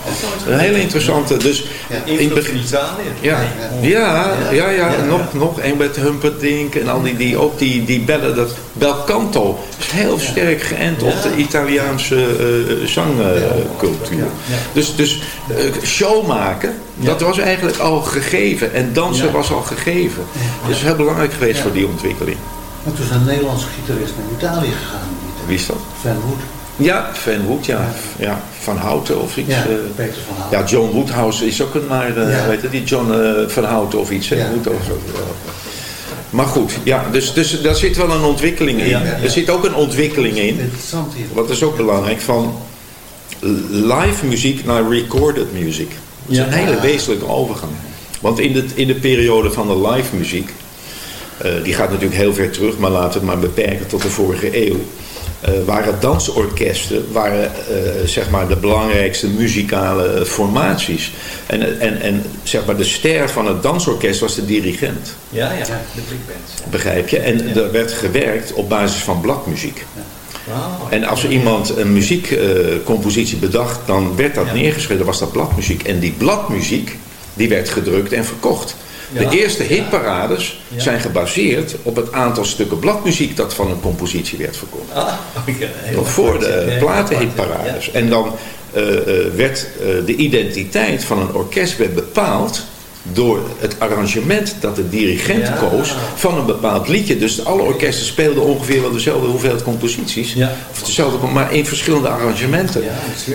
Een hele interessante. Dus in begin- Italië. ja, ja, ja, ja, nog, nog. Met Humperdinck en al die, die ook die, die bellen, dat bel canto is heel sterk geënt op de Italiaanse eh, zangcultuur. Dus, dus eh, show maken, dat was eigenlijk al gegeven. En dansen was al gegeven. Dat is heel belangrijk geweest voor die ontwikkeling. Maar toen is een Nederlandse gitarist naar Italië gegaan. Wie is dat? Van Wood. Ja, Van Wood, ja. ja. Van Houten of iets. Ja, eh. Peter van Houten. Ja, John Woodhouse is ook een maar, eh, Ja. weet je, die John eh, van Houten of iets. Ja. Woodhouse ook wel. Maar goed, ja, dus, dus daar zit wel een ontwikkeling in. Er zit ook een ontwikkeling in, Interessant hier. wat is ook belangrijk, van live muziek naar recorded muziek. Dat is een hele wezenlijke overgang. Want in de, in de periode van de live muziek, eh, die gaat natuurlijk heel ver terug, maar laten we het maar beperken tot de vorige eeuw. eh, waren dansorkesten waren, eh, zeg maar de belangrijkste muzikale formaties. En, en, en zeg maar de ster van het dansorkest was de dirigent. Ja, ja. De big band. Begrijp je? En er werd gewerkt op basis van bladmuziek. Wauw. En als er iemand een muziekcompositie bedacht, dan werd dat Ja. neergeschreven, was dat bladmuziek. En die bladmuziek, die werd gedrukt en verkocht. De eerste hitparades zijn gebaseerd op het aantal stukken bladmuziek dat van een compositie werd verkocht. Ah, Nog voor de platenhitparades. En dan eh, eh, werd eh, de identiteit van een orkest werd bepaald door het arrangement dat de dirigent Ja. koos van een bepaald liedje. Dus alle orkesten speelden ongeveer wel dezelfde hoeveelheid composities. Ja. Of dezelfde, maar in verschillende arrangementen. Ja,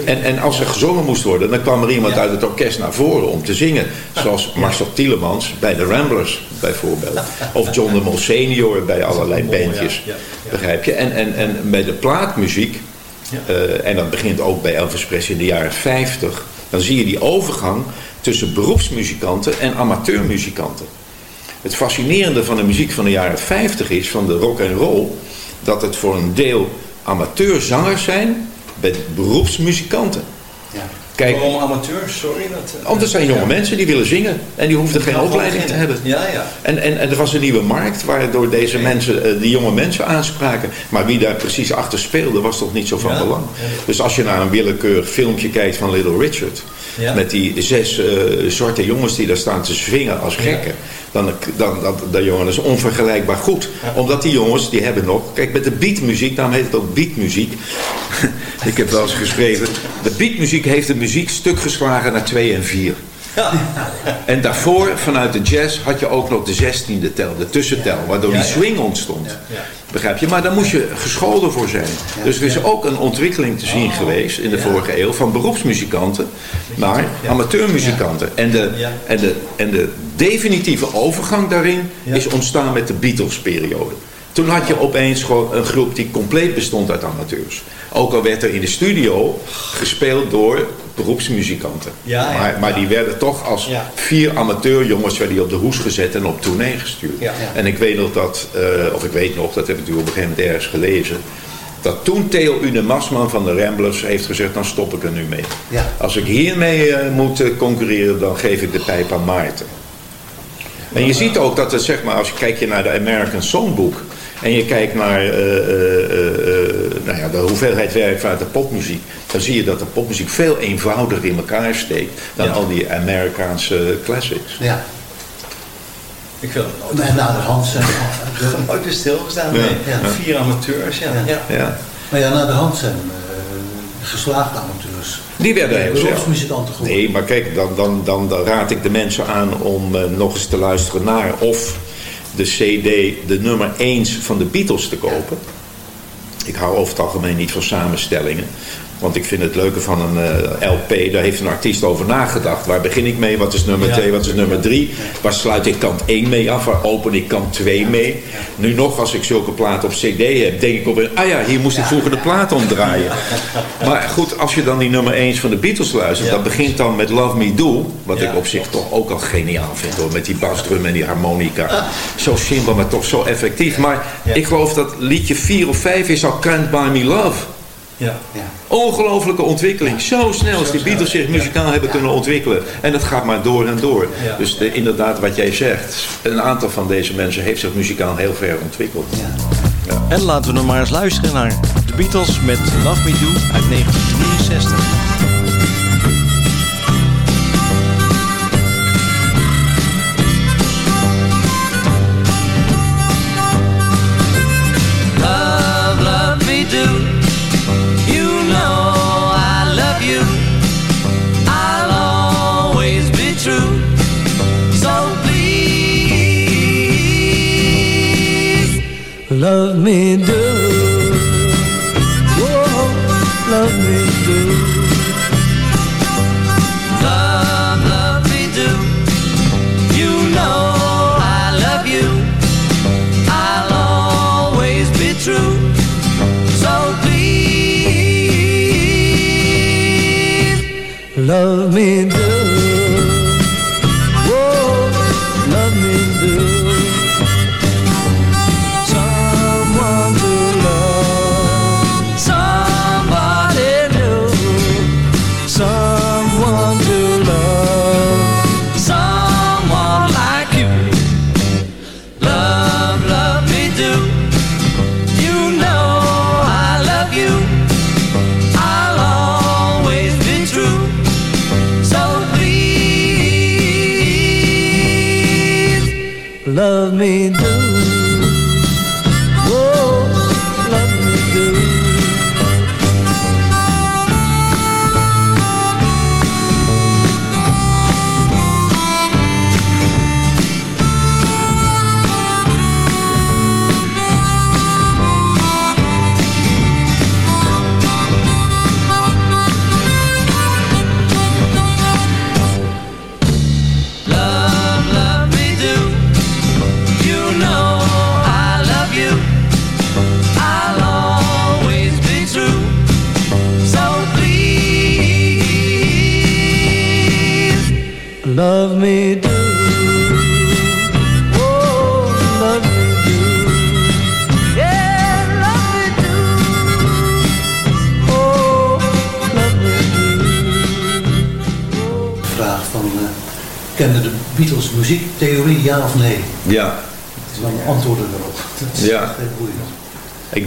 en, en als er gezongen moest worden, dan kwam er iemand uit het orkest naar voren om te zingen. Zoals Marcel Tielemans bij de Ramblers bijvoorbeeld. Of John de Mol senior bij allerlei bandjes. Begrijp je? En, en, en bij de plaatmuziek, eh, en dat begint ook bij Elvis Presley in de jaren 50, dan zie je die overgang tussen beroepsmuzikanten en amateurmuzikanten. Het fascinerende van de muziek van de jaren 50 is, van de rock en roll, dat het voor een deel amateurzangers zijn bij beroepsmuzikanten. Ja. Kijk, Waarom amateurs? Sorry. Dat, eh, want er zijn jonge ja. mensen die willen zingen. En die hoefden geen opleiding te hebben. Ja, ja. En, en, en er was een nieuwe markt waardoor deze mensen, eh, die jonge mensen aanspraken. Maar wie daar precies achter speelde, was toch niet zo van Ja. belang. Dus als je naar een willekeurig filmpje kijkt van Little Richard. Ja. Met die zes eh, zwarte jongens die daar staan te zwingen als gekken. Dan, dan dat, dat jongen is onvergelijkbaar goed. Omdat die jongens, die hebben nog... Kijk, met de beatmuziek, daarom heet het ook beatmuziek. [LAUGHS] Ik heb wel eens geschreven. De beatmuziek heeft de muziek stuk geslagen naar 2 en 4. En daarvoor, vanuit de jazz, had je ook nog de zestiende tel, de tussentel, waardoor die swing ontstond. Begrijp je? Maar daar moest je gescholden voor zijn. Dus er is ook een ontwikkeling te zien geweest in de vorige eeuw van beroepsmuzikanten naar amateurmuzikanten. En de, en, de, en de definitieve overgang daarin is ontstaan met de Beatles-periode. Toen had je opeens gewoon een groep die compleet bestond uit amateurs. Ook al werd er in de studio gespeeld door beroepsmuzikanten. Ja, ja. Maar, maar die werden toch als vier amateurjongens werden die op de hoes gezet en op tournee gestuurd. En ik weet nog dat, eh, of ik weet nog, dat heb ik natuurlijk op een gegeven moment ergens gelezen. Dat toen Theo Une Masman van de Ramblers heeft gezegd, dan stop ik er nu mee. Ja. Als ik hiermee eh, moet eh, concurreren, dan geef ik de pijp aan Maarten. En je ziet ook dat het, zeg maar, als je kijkt naar de American Songbook... en je kijkt naar eh, eh, eh, eh, nou ja, de hoeveelheid werk vanuit de popmuziek... dan zie je dat de popmuziek veel eenvoudiger in elkaar steekt... dan Ja. al die Amerikaanse classics. Ja. Ik wil het. En na de hand zijn Nooit weer stilgestaan. Ja. Nee. Ja. Vier amateurs, ja. ja. Ja. Maar ja, na de hand zijn eh, geslaagde amateurs. Die werden heel zelf. Beroepsmuzikanten geworden. Nee, maar kijk, dan, dan, dan, dan raad ik de mensen aan om nog eens te luisteren naar... of de cd, de nummer 1 van de Beatles te kopen. Ik hou over het algemeen niet van samenstellingen. Want ik vind het leuke van een eh, LP, daar heeft een artiest over nagedacht. Waar begin ik mee? Wat is nummer Ja. 2? Wat is nummer 3? Waar sluit ik kant 1 mee af? Waar open ik kant 2 mee? Nu nog, als ik zulke platen op CD heb, denk ik op ah ja, hier moest ik vroeger de plaat omdraaien. [LAUGHS] Maar goed, als je dan die nummer 1 van de Beatles luistert, dat begint dan met Love Me Do. Wat ik op zich toch ook al geniaal vind hoor. Met die basdrum en die harmonica. Zo simpel, maar toch zo effectief. Maar ik geloof dat liedje 4 of 5 is al Can't Buy Me Love. Ja. Ongelofelijke ontwikkeling. Zo snel als die Beatles zich muzikaal hebben kunnen ontwikkelen. En dat gaat maar door en door. Ja. Dus de, inderdaad wat jij zegt. Een aantal van deze mensen heeft zich muzikaal heel ver ontwikkeld. En laten we nog maar eens luisteren naar de Beatles met Love Me Do uit 1963. Me do.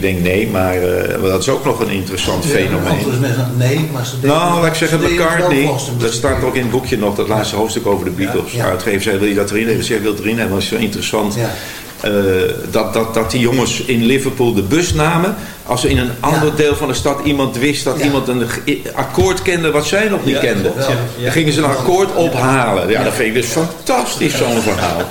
Denk nee, maar eh, maar dat is ook nog een interessant Ja, fenomeen. nee, maar ze deden- Nou, laat ik zeggen, McCartney, dat staat ook in het boekje nog, dat laatste hoofdstuk over de Beatles. Ja, ja. Uitgever zei, wil je dat erin hebben? Zeg, wil erin hebben, dat is zo interessant. Eh, dat, dat, dat die jongens in Liverpool de bus namen. Als er in een ander deel van de stad iemand wist dat Ja. iemand een akkoord kende wat zij nog niet Ja, kenden. Dan gingen ze een akkoord ophalen. Ja, dat vind ik dus fantastisch, zo'n verhaal.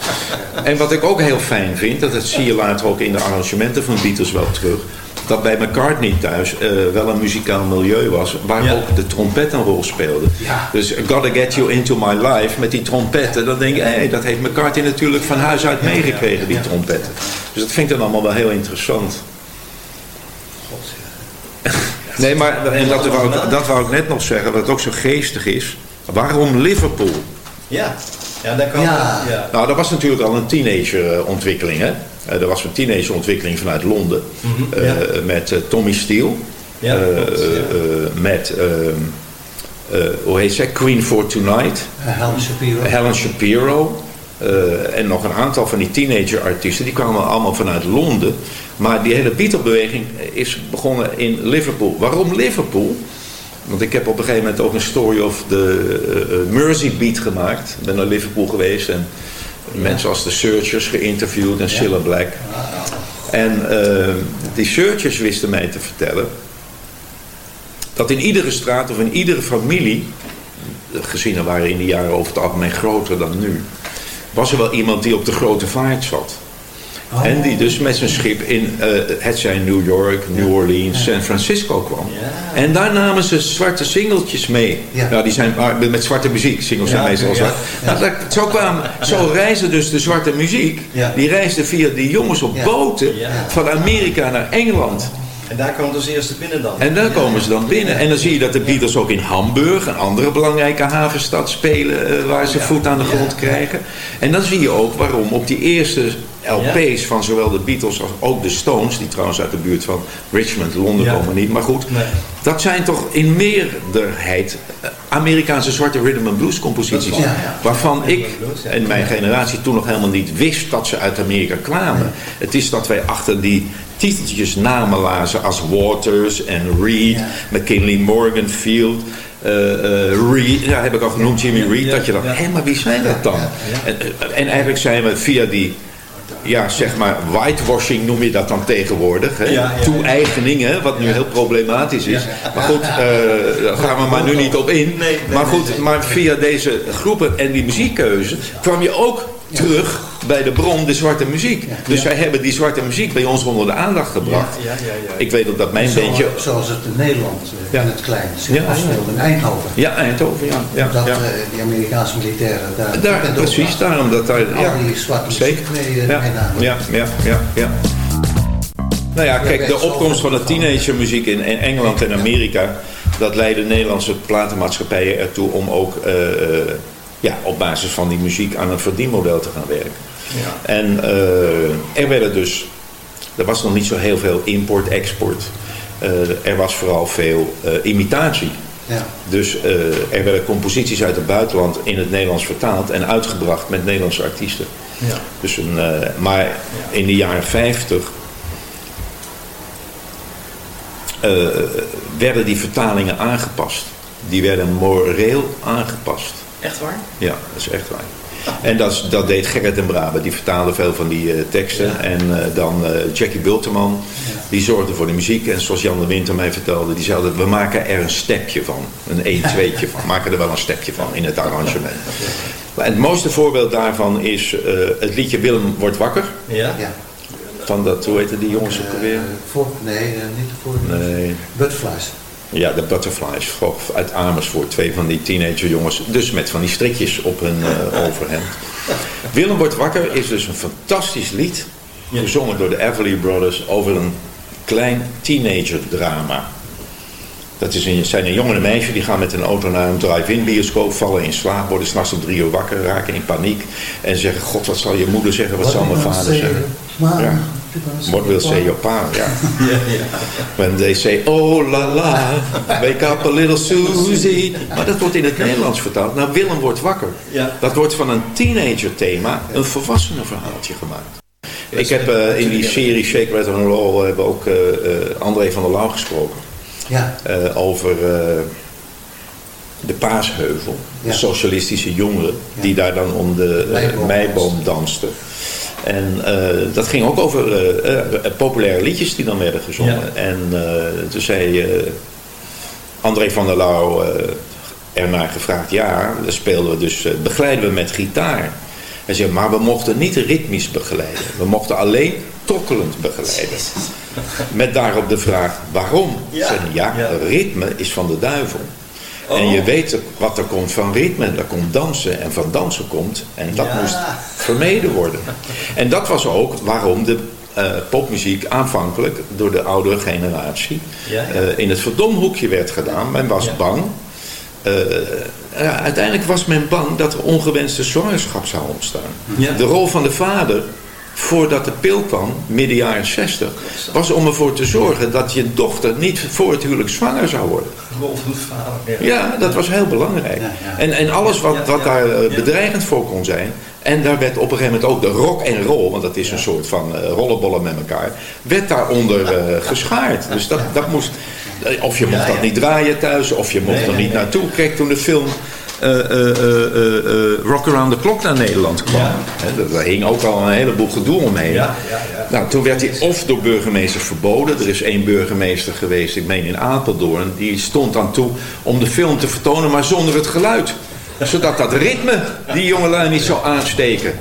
En wat ik ook heel fijn vind, dat, dat zie je later ook in de arrangementen van Beatles wel terug. Dat bij McCartney thuis eh, wel een muzikaal milieu was waar Ja. ook de trompet een rol speelde. Ja. Dus Gotta Get You Into My Life met die trompetten, dan denk je, hé, dat heeft McCartney natuurlijk van huis uit meegekregen, die trompetten. Dus dat vind ik dan allemaal wel heel interessant. Nee, maar en dat, wou ik, dat wou ik net nog zeggen, dat het ook zo geestig is. Waarom Liverpool? Ja, ja daar kan Ja. ja. Nou, dat was natuurlijk al een teenagerontwikkeling, hè? Eh, Er was een teenagerontwikkeling vanuit Londen. eh, ja. Met eh, Tommy Steele. Ja, Eh, klopt, ja. eh, met, ehm, eh, hoe heet zij? Queen for Tonight. Eh, Helen Shapiro. Helen Shapiro. Eh, en nog een aantal van die teenager-artiesten. Die kwamen allemaal vanuit Londen. Maar die hele Beatle-beweging is begonnen in Liverpool. Waarom Liverpool? Want ik heb op een gegeven moment ook een story of de eh, eh, Mersey Beat gemaakt. Ik ben naar Liverpool geweest en mensen als de Searchers geïnterviewd en Cilla Black. En die Searchers wisten mij te vertellen dat in iedere straat of in iedere familie, de gezinnen waren in die jaren over het algemeen groter dan nu, was er wel iemand die op de grote vaart zat. Oh. En die dus met zijn schip in eh het zijn New York, New Orleans, San Francisco kwam. Ja. En daar namen ze zwarte singeltjes mee. Ja. Nou, die zijn met zwarte muziek. Singles zijn meestal zwart. Nou, dat- zo, kwamen, zo reisde dus de zwarte muziek. Die reisde via die jongens op boten van Amerika naar Engeland. En daar komt als eerste binnen dan. En daar komen ze dan binnen. En dan zie je dat de Beatles ook in Hamburg, een andere belangrijke havenstad, spelen eh, waar ze voet aan de grond krijgen. En dan zie je ook waarom op die eerste LP's van zowel de Beatles als ook de Stones, die trouwens uit de buurt van Richmond, Londen Ja. komen niet, maar goed. Nee. Dat zijn toch in meerderheid eh, Amerikaanse zwarte rhythm and blues composities. Ja. Waarvan ik en mijn generatie toen nog helemaal niet wist dat ze uit Amerika kwamen. Het is dat wij achter die titeltjes namen lazen als Waters en Reed, Ja. McKinley Morgan, Field. eh, eh, Reed, ja, heb ik al genoemd, Jimmy Reed, dat je ja. hé, maar wie zijn dat dan? En, eh, en eigenlijk zijn we via die, ja, zeg maar, whitewashing noem je dat dan tegenwoordig, hè? Ja, ja, ja. toe-eigening, hè, wat nu heel problematisch is. Maar goed, daar gaan we maar nu niet op in. Nee, nee, maar goed, nee. maar via deze groepen en die muziekkeuze kwam je ook terug bij de bron, de zwarte muziek. Dus wij hebben die zwarte muziek bij ons onder de aandacht gebracht. Ik weet dat dat mijn Zo- bandje... Zoals het in Nederland eh, in het klein zich Ja, in Eindhoven. Ja, Eindhoven, ja. dat eh, die Amerikaanse militairen daar... Daar, precies, ook- daarom dat daar... Al Ja, die zwarte muziek mee, eh, Ja, ja, ja, ja, ja. Nou ja, kijk, de opkomst van de teenagermuziek in in Engeland en Amerika... dat leidde Nederlandse platenmaatschappijen ertoe om ook... eh, eh, ja, op basis van die muziek aan een verdienmodel te gaan werken. Ja. En eh, er werden dus... Er was nog niet zo heel veel import-export. Eh, er was vooral veel eh, imitatie. Ja. Dus er werden composities uit het buitenland in het Nederlands vertaald en uitgebracht met Nederlandse artiesten. Ja. Dus een, maar in de jaren 50 eh, werden die vertalingen aangepast. Die werden moreel aangepast. Echt waar? Ja, dat is echt waar. En dat, dat deed Gerrit en Brabe. Die vertaalde veel van die eh, teksten. En eh, dan eh, Jackie Bulterman. Die zorgde voor de muziek. En zoals Jan de Winter mij vertelde. Die zei altijd, we maken er een stepje van. Een 1-2'tje [LAUGHS] van. Maken er wel een stepje van in het arrangement. Maar het mooiste voorbeeld daarvan is eh, het liedje Willem wordt wakker. Ja? Ja. Van dat, hoe heette die jongens ook alweer? Voor, nee, niet de voor. Nee. Butterflies. Ja, de Butterflies uit Amersfoort. Twee van die teenagerjongens. Dus met van die strikjes op hun eh, [LAUGHS] overhemd. Willem wordt wakker is dus een fantastisch lied. Gezongen door de Everly Brothers over een klein teenagerdrama. Dat is een, zijn een jongen en een meisje die gaan met een auto naar een drive-in bioscoop, vallen in slaap, worden s'nachts om drie uur wakker, raken in paniek en zeggen: God, wat zal je moeder zeggen, wat zal mijn vader zeggen? Maar Ja. What will say your pa, [LAUGHS] ja. When they say, oh la la, wake up a little Susie. Maar dat wordt in het Nederlands vertaald. Nou, Willem wordt wakker. Ja. Dat wordt van een teenager thema een volwassenen verhaaltje gemaakt. Ik heb eh, in die serie Shake, Rattle and Roll hebben ook eh, eh, André van der Lauw gesproken. Ja. over de Paasheuvel. De socialistische jongeren die daar dan om de Meiboom meiboom dansten. En eh, dat ging ook over eh, eh, populaire liedjes die dan werden gezongen. En toen zei André van der Lauw ernaar gevraagd... ja, dan speelden we dus, begeleiden we met gitaar. Hij zei, maar we mochten niet ritmisch begeleiden. We mochten alleen tokkelend begeleiden. Met daarop de vraag, waarom? Ja. Zei hij, ja, Ja. ritme is van de duivel. En Oh. je weet wat er komt van ritme, er komt dansen en van dansen komt. En dat Ja. moest vermeden worden. En dat was ook waarom de eh, popmuziek aanvankelijk door de oudere generatie Ja, ja. eh, in het verdomhoekje werd gedaan. Men was Ja. bang. Eh, uiteindelijk was men bang dat er ongewenste zwangerschap zou ontstaan. De rol van de vader, voordat de pil kwam, midden jaren 60, was om ervoor te zorgen dat je dochter niet voor het huwelijk zwanger zou worden. Ja, dat was heel belangrijk. En, en alles wat, wat daar eh, bedreigend voor kon zijn. En daar werd op een gegeven moment ook de rock en roll, want dat is een soort van eh, rollenbollen met elkaar, werd daaronder eh, geschaard. Dus dat, dat moest. Of je mocht dat niet draaien thuis, of je mocht er niet naartoe. Kijk, toen de film eh, eh, eh, Rock Around the Clock naar Nederland kwam, hè, daar- hing ook al een heleboel gedoe omheen. Nou, toen werd hij of door burgemeesters verboden. Er is één burgemeester geweest, ik meen in Apeldoorn, die stond aan toe om de film te vertonen, maar zonder het geluid. Zodat dat ritme die jongelui niet zou aansteken.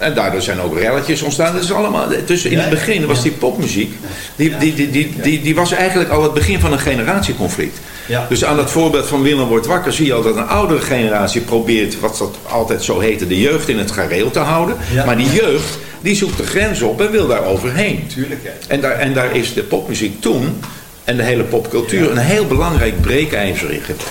En daardoor zijn ook relletjes ontstaan. Dat is allemaal, dus in het begin was die popmuziek, die, die, die, die, die, die was eigenlijk al het begin van een generatieconflict. Ja. Dus aan dat voorbeeld van Willem wordt wakker zie je al dat een oudere generatie probeert, wat dat altijd zo heette, de jeugd in het gareel te houden. Ja. Maar die jeugd, die zoekt de grens op en wil daar overheen. Tuurlijk. En daar, en daar is de popmuziek toen en de hele popcultuur een heel belangrijk breekijzer in geweest.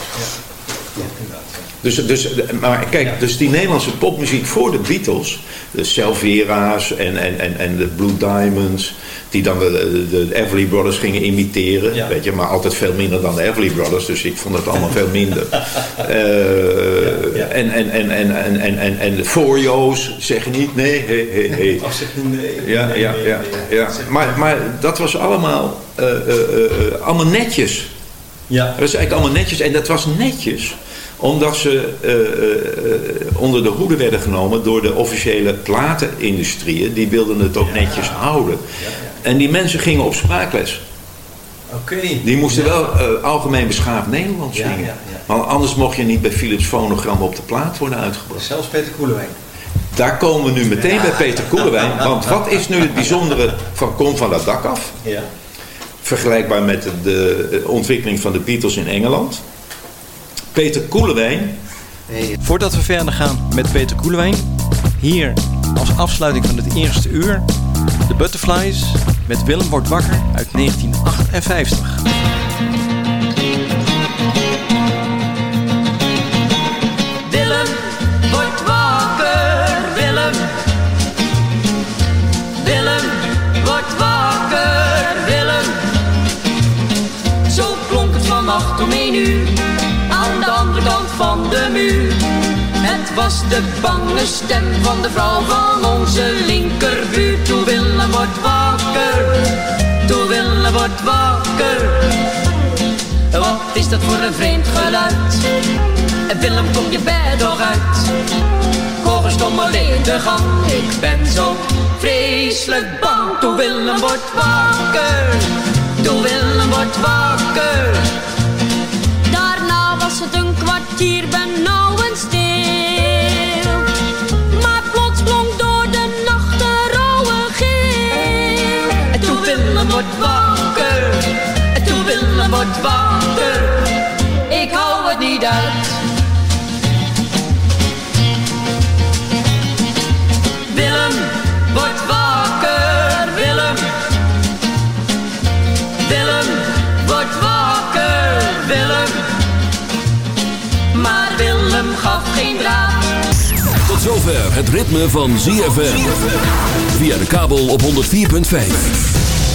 Dus, dus, maar kijk, dus die Nederlandse popmuziek voor de Beatles, de Selvera's en, en, en, en de Blue Diamonds, die dan de, de, de Everly Brothers gingen imiteren, weet je, maar altijd veel minder dan de Everly Brothers, dus ik vond het allemaal veel minder. [LAUGHS] Eh, En, en, en, en, en, en, en, en de Forio's zeggen niet nee, hey, hey, hey. Of zeg nee. Ja, nee, ja, nee, ja, nee. ja. Maar, maar dat was allemaal, eh, eh, allemaal netjes. Ja. Dat was eigenlijk allemaal netjes. En dat was netjes omdat ze eh, eh, onder de hoede werden genomen door de officiële platenindustrieën. Die wilden het ook netjes houden. En die mensen gingen op spraakles. Oké. Die moesten wel eh, algemeen beschaafd Nederlands zingen. ja, ja. Maar anders mocht je niet bij Philips fonogram op de plaat worden uitgebracht. Zelfs Peter Koelewijn. Daar komen we nu meteen bij Peter Koelewijn. Want wat is nu het bijzondere van Kom van dat dak af? Ja. Vergelijkbaar met de ontwikkeling van de Beatles in Engeland. Peter Koelewijn. Voordat we verder gaan met Peter Koelewijn, hier als afsluiting van het eerste uur, de Butterflies met Willem wordt wakker uit 1958. De bange stem van de vrouw van onze linkerbuur. Toe Willem, word wakker, toe Willem, word wakker. Wat is dat voor een vreemd geluid? En Willem, kom je bed nog uit? Hoor een stommel in de gang. Ik ben zo vreselijk bang. Toe Willem wordt wakker. Toe Willem wordt wakker. Daarna was het een kwartier benauwend wordt wakker. En toe Willem wordt wakker. Ik hou het niet uit. Willem wordt wakker. Willem. Willem wordt wakker. Willem. Maar Willem gaf geen draad. Tot zover het ritme van ZFM. Via de kabel op 104.5.